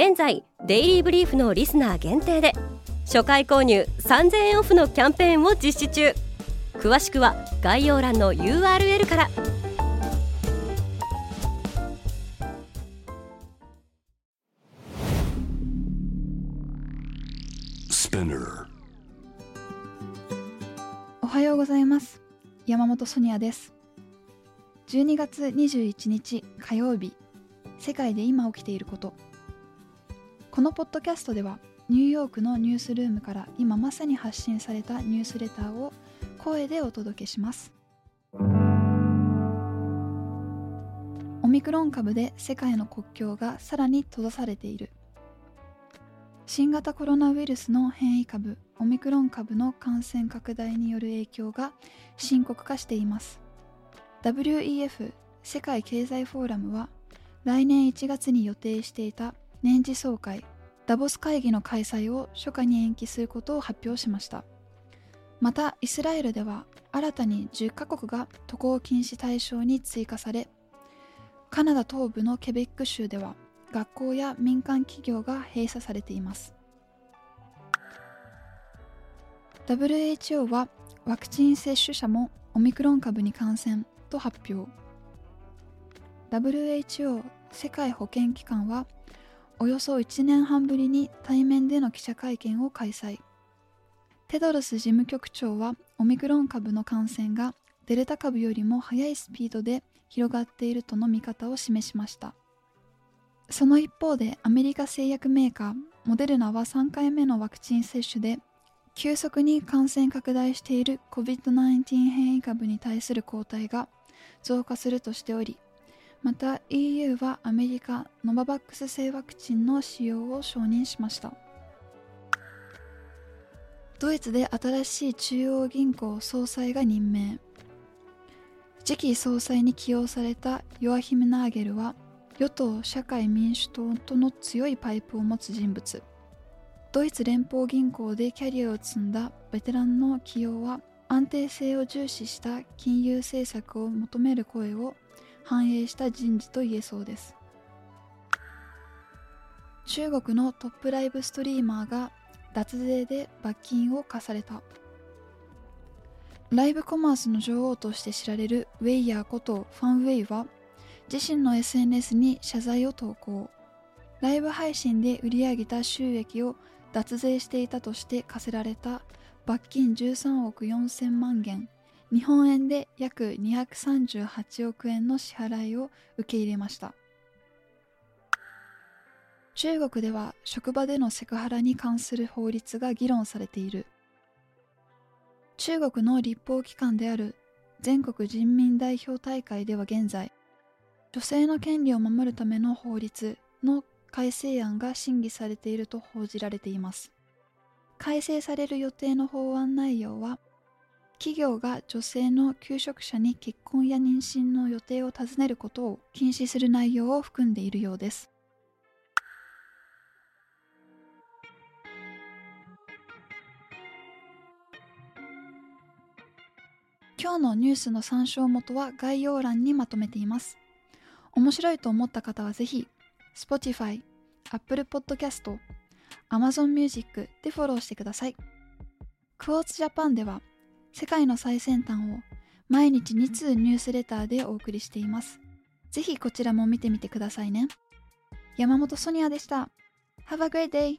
現在デイリーブリーフのリスナー限定で初回購入3000円オフのキャンペーンを実施中。詳しくは概要欄の URL から。おはようございます。山本ソニアです。12月21日火曜日。世界で今起きていることこのポッドキャストではニューヨークのニュースルームから今まさに発信されたニュースレターを声でお届けします。オミクロン株で世界の国境がさらに閉ざされている。新型コロナウイルスの変異株オミクロン株の感染拡大による影響が深刻化しています。WEF 世界経済フォーラムは来年1月に予定していた年次総会ダボス会議の開催を初夏に延期することを発表しました。またイスラエルでは新たに10カ国が渡航禁止対象に追加されカナダ東部のケベック州では学校や民間企業が閉鎖されています。WHO はワクチン接種者もオミクロン株に感染と発表。WHO 世界保健機関はおよそ1年半ぶりに対面での記者会見を開催。テドロス事務局長はオミクロン株の感染がデルタ株よりも速いスピードで広がっているとの見方を示しました。その一方でアメリカ製薬メーカーモデルナは3回目のワクチン接種で急速に感染拡大している COVID-19 変異株に対する抗体が増加するとしておりまた EU はアメリカノババックス製ワクチンの使用を承認しました。ドイツで新しい中央銀行総裁が任命。次期総裁に起用されたヨアヒム・ナーゲルは与党社会民主党との強いパイプを持つ人物。ドイツ連邦銀行でキャリアを積んだベテランの起用は安定性を重視した金融政策を求める声を反映した人事と言えそうです。中国のトップライブストリーマーが脱税で罰金を課された。ライブコマースの女王として知られるウェイヤーことファン・ウェイは自身の SNS に謝罪を投稿。ライブ配信で売り上げた収益を脱税していたとして課せられた罰金13億4000万元。日本円で約238億円の支払いを受け入れました。中国では職場でのセクハラに関する法律が議論されている。中国の立法機関である全国人民代表大会では現在女性の権利を守るための法律の改正案が審議されていると報じられています。改正される予定の法案内容は企業が女性の求職者に結婚や妊娠の予定を尋ねることを禁止する内容を含んでいるようです。今日のニュースの参照元は概要欄にまとめています。面白いと思った方はぜひ Spotify、Apple Podcast、Amazon Music でフォローしてください。クォーツジャパンでは世界の最先端を毎日2通ニュースレターでお送りしています。ぜひこちらも見てみてくださいね。山本ソニアでした。Have a great day!